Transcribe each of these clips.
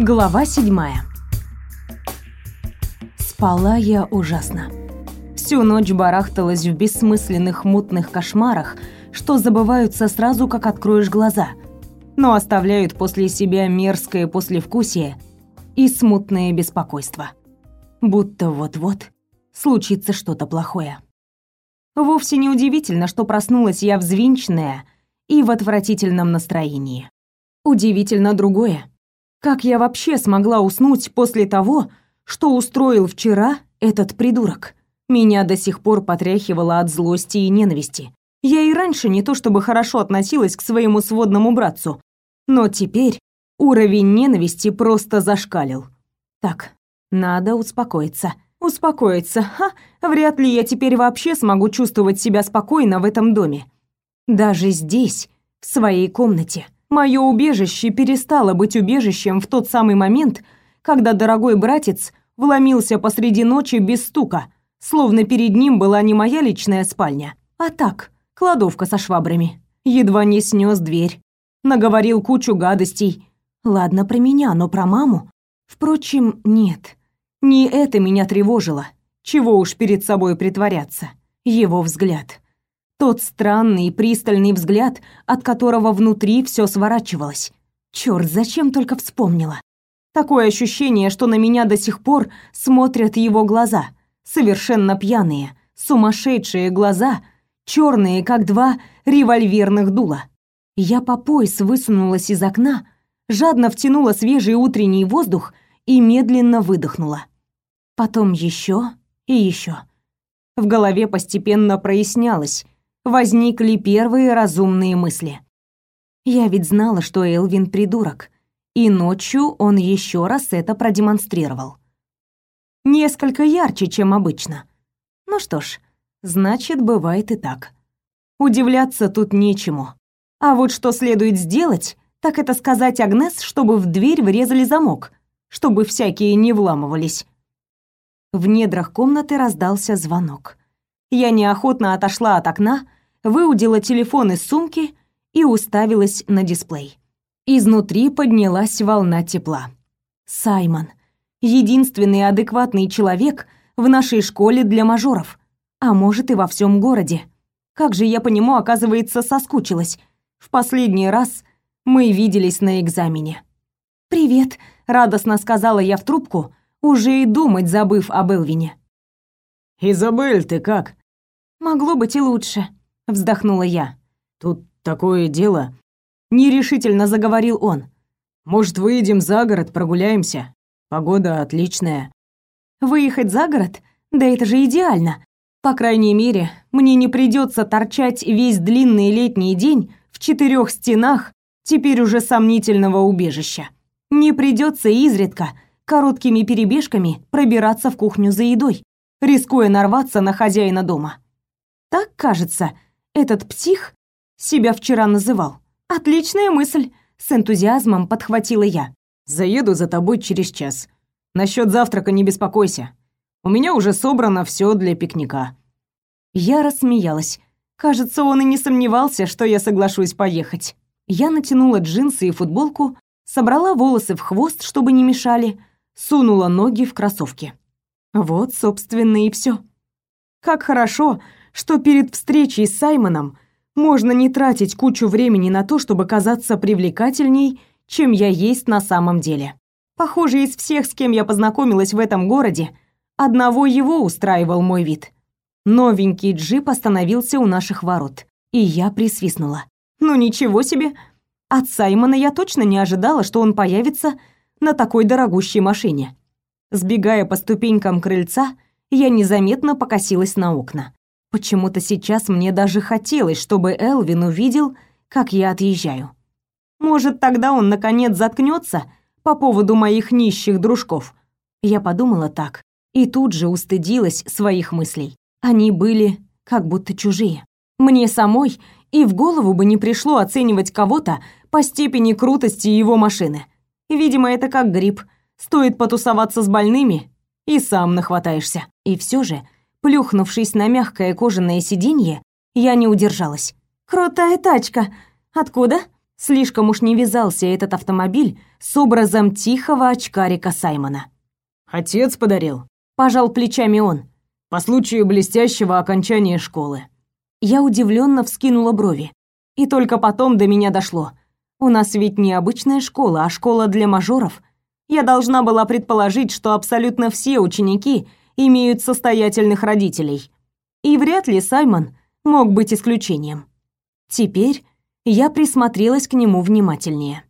Глава седьмая. Спала я ужасно. Всю ночь барахталась в бессмысленных мутных кошмарах, что забываются сразу, как откроешь глаза, но оставляют после себя мерзкое послевкусие и смутное беспокойство. Будто вот-вот случится что-то плохое. Вовсе не удивительно, что проснулась я взвинченная и в отвратительном настроении. Удивительно другое. Как я вообще смогла уснуть после того, что устроил вчера этот придурок? Меня до сих пор потряхивало от злости и ненависти. Я и раньше не то чтобы хорошо относилась к своему сводному братцу, но теперь уровень ненависти просто зашкалил. Так, надо успокоиться. Успокоиться. Ха, вряд ли я теперь вообще смогу чувствовать себя спокойно в этом доме. Даже здесь, в своей комнате. Мое убежище перестало быть убежищем в тот самый момент, когда дорогой братец вломился посреди ночи без стука, словно перед ним была не моя личная спальня, а так, кладовка со швабрами. Едва не снес дверь, наговорил кучу гадостей. Ладно про меня, но про маму? Впрочем, нет. Не это меня тревожило. Чего уж перед собой притворяться. Его взгляд. Тот странный пристальный взгляд, от которого внутри все сворачивалось. Черт, зачем только вспомнила. Такое ощущение, что на меня до сих пор смотрят его глаза. Совершенно пьяные, сумасшедшие глаза, черные, как два револьверных дула. Я по пояс высунулась из окна, жадно втянула свежий утренний воздух и медленно выдохнула. Потом еще и еще. В голове постепенно прояснялось, возникли первые разумные мысли. Я ведь знала, что Элвин придурок, и ночью он еще раз это продемонстрировал. Несколько ярче, чем обычно. Ну что ж, значит, бывает и так. Удивляться тут нечему. А вот что следует сделать, так это сказать Агнес, чтобы в дверь врезали замок, чтобы всякие не вламывались. В недрах комнаты раздался звонок. Я неохотно отошла от окна, выудила телефон из сумки и уставилась на дисплей. Изнутри поднялась волна тепла. Саймон. Единственный адекватный человек в нашей школе для мажоров. А может и во всем городе. Как же я по нему, оказывается, соскучилась. В последний раз мы виделись на экзамене. «Привет», — радостно сказала я в трубку, уже и думать забыв об Элвине. «Изабель, ты как?» «Могло быть и лучше», — вздохнула я. «Тут такое дело», — нерешительно заговорил он. «Может, выйдем за город, прогуляемся? Погода отличная». «Выехать за город? Да это же идеально. По крайней мере, мне не придется торчать весь длинный летний день в четырех стенах теперь уже сомнительного убежища. Не придется изредка короткими перебежками пробираться в кухню за едой, рискуя нарваться на хозяина дома. Так, кажется, этот псих себя вчера называл. Отличная мысль, с энтузиазмом подхватила я. Заеду за тобой через час. Насчет завтрака не беспокойся. У меня уже собрано все для пикника. Я рассмеялась. Кажется, он и не сомневался, что я соглашусь поехать. Я натянула джинсы и футболку, собрала волосы в хвост, чтобы не мешали, сунула ноги в кроссовки. Вот, собственно, и все. Как хорошо, что перед встречей с Саймоном можно не тратить кучу времени на то, чтобы казаться привлекательней, чем я есть на самом деле. Похоже, из всех, с кем я познакомилась в этом городе, одного его устраивал мой вид. Новенький джип остановился у наших ворот, и я присвистнула. Ну ничего себе! От Саймона я точно не ожидала, что он появится на такой дорогущей машине. Сбегая по ступенькам крыльца, я незаметно покосилась на окна. Почему-то сейчас мне даже хотелось, чтобы Элвин увидел, как я отъезжаю. Может, тогда он наконец заткнется по поводу моих нищих дружков. Я подумала так и тут же устыдилась своих мыслей. Они были как будто чужие. Мне самой и в голову бы не пришло оценивать кого-то по степени крутости его машины. Видимо, это как грипп. Стоит потусоваться с больными, и сам нахватаешься. И все же, плюхнувшись на мягкое кожаное сиденье, я не удержалась. «Крутая тачка! Откуда?» Слишком уж не вязался этот автомобиль с образом тихого очкарика Саймона. «Отец подарил», — пожал плечами он. «По случаю блестящего окончания школы». Я удивленно вскинула брови. И только потом до меня дошло. У нас ведь не обычная школа, а школа для мажоров. Я должна была предположить, что абсолютно все ученики имеют состоятельных родителей. И вряд ли Саймон мог быть исключением. Теперь я присмотрелась к нему внимательнее.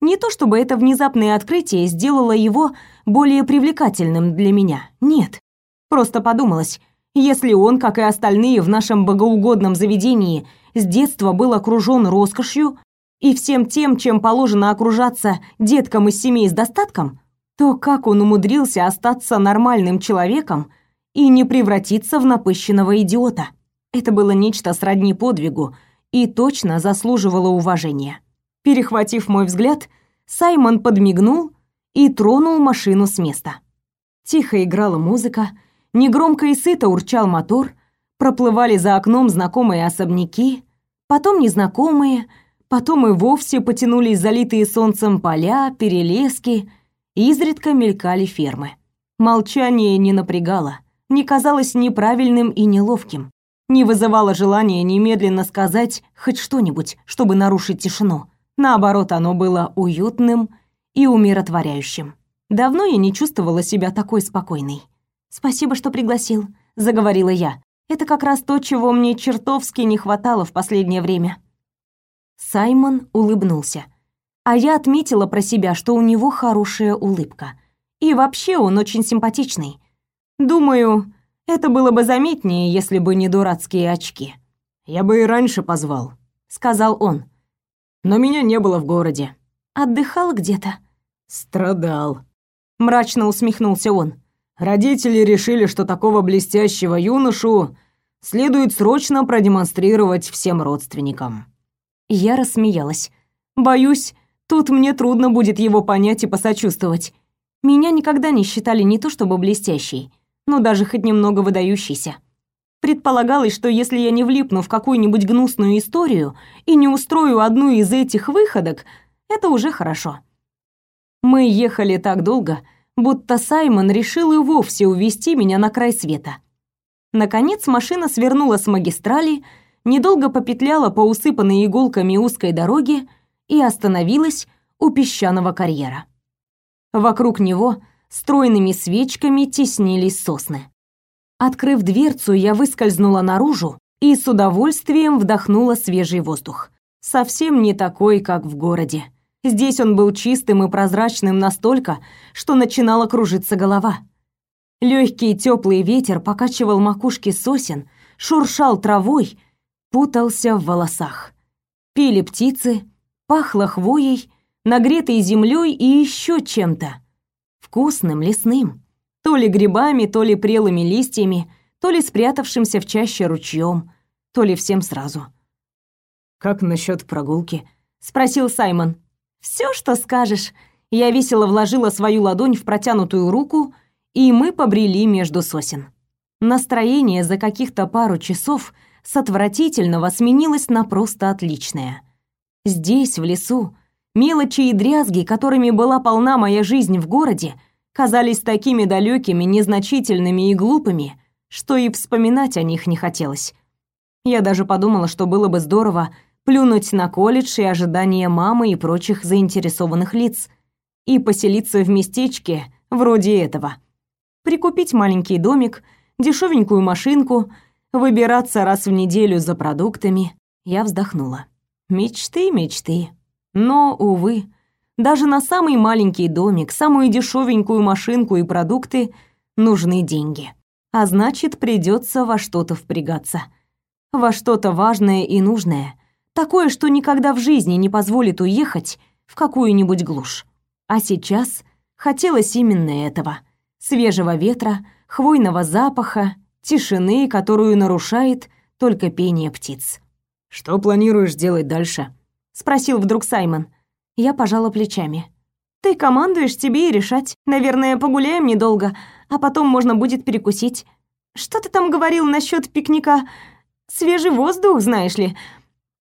Не то чтобы это внезапное открытие сделало его более привлекательным для меня. Нет. Просто подумалось, если он, как и остальные в нашем богоугодном заведении, с детства был окружён роскошью и всем тем, чем положено окружаться деткам из семей с достатком, то как он умудрился остаться нормальным человеком и не превратиться в напыщенного идиота? Это было нечто сродни подвигу и точно заслуживало уважения. Перехватив мой взгляд, Саймон подмигнул и тронул машину с места. Тихо играла музыка, негромко и сыто урчал мотор, проплывали за окном знакомые особняки, потом незнакомые, потом и вовсе потянулись залитые солнцем поля, перелески, изредка мелькали фермы. Молчание не напрягало, не казалось неправильным и неловким, не вызывало желания немедленно сказать хоть что-нибудь, чтобы нарушить тишину. Наоборот, оно было уютным и умиротворяющим. Давно я не чувствовала себя такой спокойной. «Спасибо, что пригласил», — заговорила я. «Это как раз то, чего мне чертовски не хватало в последнее время». Саймон улыбнулся. А я отметила про себя, что у него хорошая улыбка. И вообще он очень симпатичный. Думаю, это было бы заметнее, если бы не дурацкие очки. «Я бы и раньше позвал», — сказал он. «Но меня не было в городе». «Отдыхал где-то?» «Страдал», — мрачно усмехнулся он. Родители решили, что такого блестящего юношу следует срочно продемонстрировать всем родственникам. Я рассмеялась. Боюсь, тут мне трудно будет его понять и посочувствовать. Меня никогда не считали не то чтобы блестящей, но даже хоть немного выдающейся. Предполагалось, что если я не влипну в какую-нибудь гнусную историю и не устрою одну из этих выходок, это уже хорошо. Мы ехали так долго, будто Саймон решил и вовсе увести меня на край света. Наконец машина свернула с магистрали, недолго попетляла по усыпанной иголками узкой дороге и остановилась у песчаного карьера. Вокруг него стройными свечками теснились сосны. Открыв дверцу, я выскользнула наружу и с удовольствием вдохнула свежий воздух. Совсем не такой, как в городе. Здесь он был чистым и прозрачным настолько, что начинала кружиться голова. Легкий теплый ветер покачивал макушки сосен, шуршал травой, путался в волосах. Пели птицы, пахло хвоей, нагретой землей и еще чем-то. Вкусным, лесным. То ли грибами, то ли прелыми листьями, то ли спрятавшимся в чаще ручьем, то ли всем сразу. «Как насчет прогулки?» — спросил Саймон. Все, что скажешь. Я весело вложила свою ладонь в протянутую руку, и мы побрели между сосен. Настроение за каких-то пару часов с отвратительного сменилось на просто отличное. Здесь, в лесу, мелочи и дрязги, которыми была полна моя жизнь в городе, казались такими далекими, незначительными и глупыми, что и вспоминать о них не хотелось. Я даже подумала, что было бы здорово плюнуть на колледж и ожидания мамы и прочих заинтересованных лиц и поселиться в местечке вроде этого. Прикупить маленький домик, дешевенькую машинку, выбираться раз в неделю за продуктами. Я вздохнула. Мечты, мечты. Но, увы, даже на самый маленький домик, самую дешевенькую машинку и продукты нужны деньги. А значит, придется во что-то впрягаться. Во что-то важное и нужное, Такое, что никогда в жизни не позволит уехать в какую-нибудь глушь. А сейчас хотелось именно этого. Свежего ветра, хвойного запаха, тишины, которую нарушает только пение птиц. «Что планируешь делать дальше?» — спросил вдруг Саймон. Я пожала плечами. «Ты командуешь, тебе и решать. Наверное, погуляем недолго, а потом можно будет перекусить. Что ты там говорил насчет пикника? Свежий воздух, знаешь ли.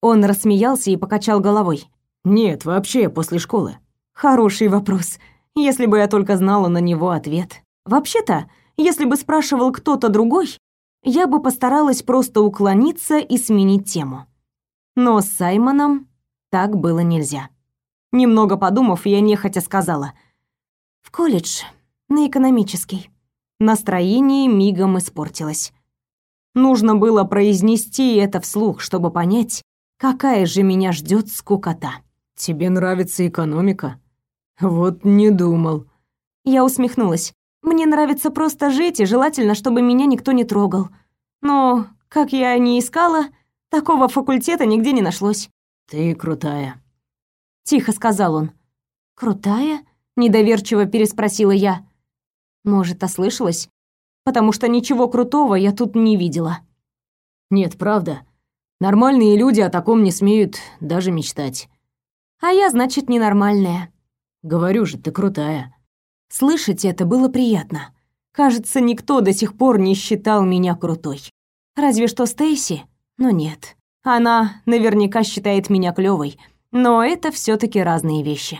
Он рассмеялся и покачал головой. Нет, вообще после школы. Хороший вопрос. Если бы я только знала на него ответ. Вообще-то, если бы спрашивал кто-то другой, я бы постаралась просто уклониться и сменить тему. Но с Саймоном так было нельзя. Немного подумав, я нехотя сказала: "В колледж, на экономический". Настроение мигом испортилось. Нужно было произнести это вслух, чтобы понять, какая же меня ждет скукота. Тебе нравится экономика? Вот не думал. Я усмехнулась. Мне нравится просто жить, и желательно, чтобы меня никто не трогал. Но, как я не искала, такого факультета нигде не нашлось. Ты крутая. Тихо сказал он. Крутая? Недоверчиво переспросила я. Может, ослышалась? Потому что ничего крутого я тут не видела. Нет, правда. Нормальные люди о таком не смеют даже мечтать. А я, значит, ненормальная. Говорю же, ты крутая. Слышать это было приятно. Кажется, никто до сих пор не считал меня крутой. Разве что Стейси, но нет. Она наверняка считает меня клёвой, но это все таки разные вещи.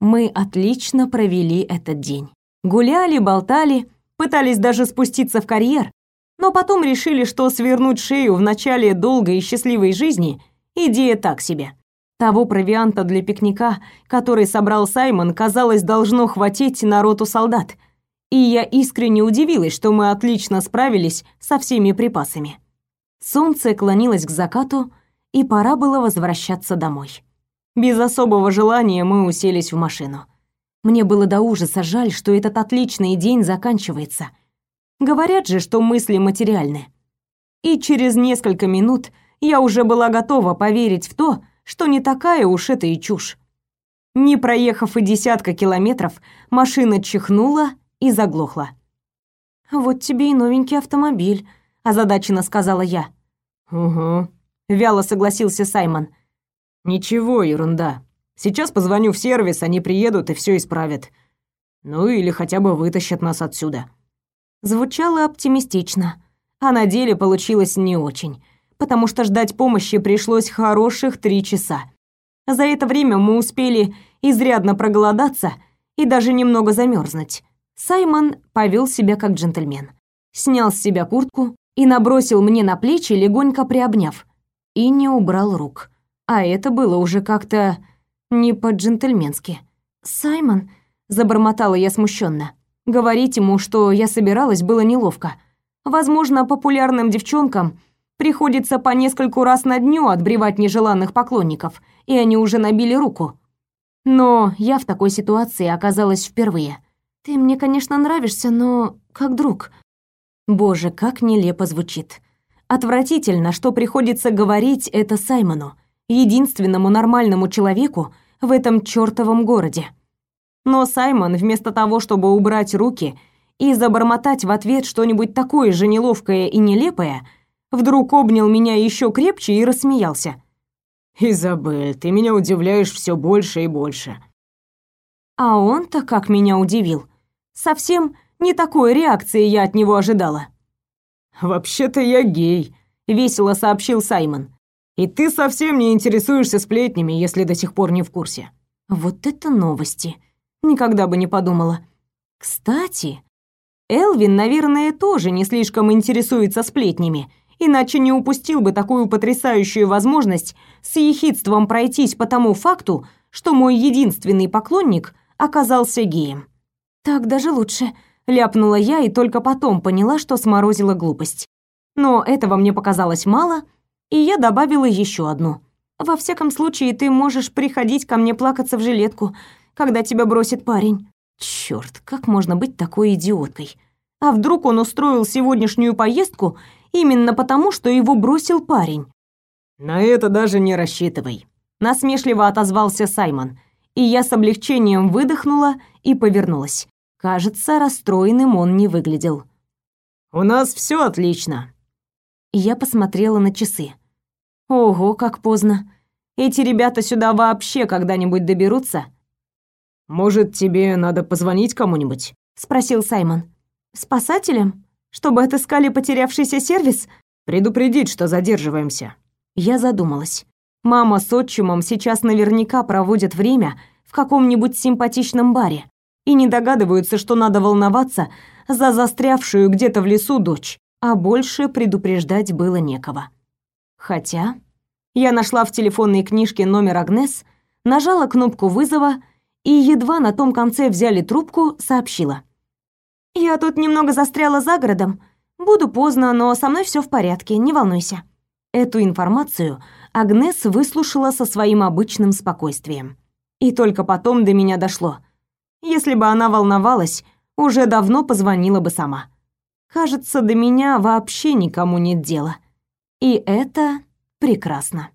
Мы отлично провели этот день. Гуляли, болтали, пытались даже спуститься в карьер, но потом решили, что свернуть шею в начале долгой и счастливой жизни идея так себе. Того провианта для пикника, который собрал Саймон, казалось, должно хватить народу солдат. И я искренне удивилась, что мы отлично справились со всеми припасами. Солнце клонилось к закату, и пора было возвращаться домой. Без особого желания мы уселись в машину. Мне было до ужаса жаль, что этот отличный день заканчивается. Говорят же, что мысли материальны. И через несколько минут я уже была готова поверить в то, что не такая уж это и чушь. Не проехав и десятка километров, машина чихнула и заглохла. «Вот тебе и новенький автомобиль», — озадаченно сказала я. «Угу», — вяло согласился Саймон. «Ничего, ерунда. Сейчас позвоню в сервис, они приедут и все исправят. Ну или хотя бы вытащат нас отсюда. Звучало оптимистично, а на деле получилось не очень, потому что ждать помощи пришлось хороших три часа. За это время мы успели изрядно проголодаться и даже немного замерзнуть. Саймон повел себя как джентльмен. Снял с себя куртку и набросил мне на плечи, легонько приобняв, и не убрал рук. А это было уже как-то не по-джентльменски. «Саймон», — забормотала я смущенно. Говорить ему, что я собиралась, было неловко. Возможно, популярным девчонкам приходится по нескольку раз на дню отбревать нежеланных поклонников, и они уже набили руку. Но я в такой ситуации оказалась впервые. «Ты мне, конечно, нравишься, но как друг». Боже, как нелепо звучит. Отвратительно, что приходится говорить это Саймону, единственному нормальному человеку, в этом чёртовом городе. Но Саймон, вместо того, чтобы убрать руки и забормотать в ответ что-нибудь такое же неловкое и нелепое, вдруг обнял меня ещё крепче и рассмеялся. «Изабель, ты меня удивляешь всё больше и больше». А он-то как меня удивил. Совсем не такой реакции я от него ожидала. «Вообще-то я гей», — весело сообщил Саймон. И ты совсем не интересуешься сплетнями, если до сих пор не в курсе. Вот это новости. Никогда бы не подумала. Кстати, Элвин, наверное, тоже не слишком интересуется сплетнями, иначе не упустил бы такую потрясающую возможность с ехидством пройтись по тому факту, что мой единственный поклонник оказался геем. Так даже лучше, ляпнула я и только потом поняла, что сморозила глупость. Но этого мне показалось мало, и я добавила еще одну. Во всяком случае, ты можешь приходить ко мне плакаться в жилетку, когда тебя бросит парень. Черт, как можно быть такой идиоткой? А вдруг он устроил сегодняшнюю поездку именно потому, что его бросил парень? На это даже не рассчитывай, насмешливо отозвался Саймон, и я с облегчением выдохнула и повернулась. Кажется, расстроенным он не выглядел. У нас все отлично, я посмотрела на часы. Ого, как поздно. Эти ребята сюда вообще когда-нибудь доберутся? Может, тебе надо позвонить кому-нибудь? спросил Саймон. Спасателям, чтобы отыскали потерявшийся сервис, предупредить, что задерживаемся. Я задумалась. Мама с отчимом сейчас наверняка проводят время в каком-нибудь симпатичном баре и не догадываются, что надо волноваться за застрявшую где-то в лесу дочь, а больше предупреждать было некого. Хотя я нашла в телефонной книжке номер Агнес, нажала кнопку вызова и едва на том конце взяли трубку, сообщила: "Я тут немного застряла за городом. Буду поздно, но со мной все в порядке, не волнуйся". Эту информацию Агнес выслушала со своим обычным спокойствием. И только потом до меня дошло. Если бы она волновалась, уже давно позвонила бы сама. Кажется, до меня вообще никому нет дела. И это прекрасно.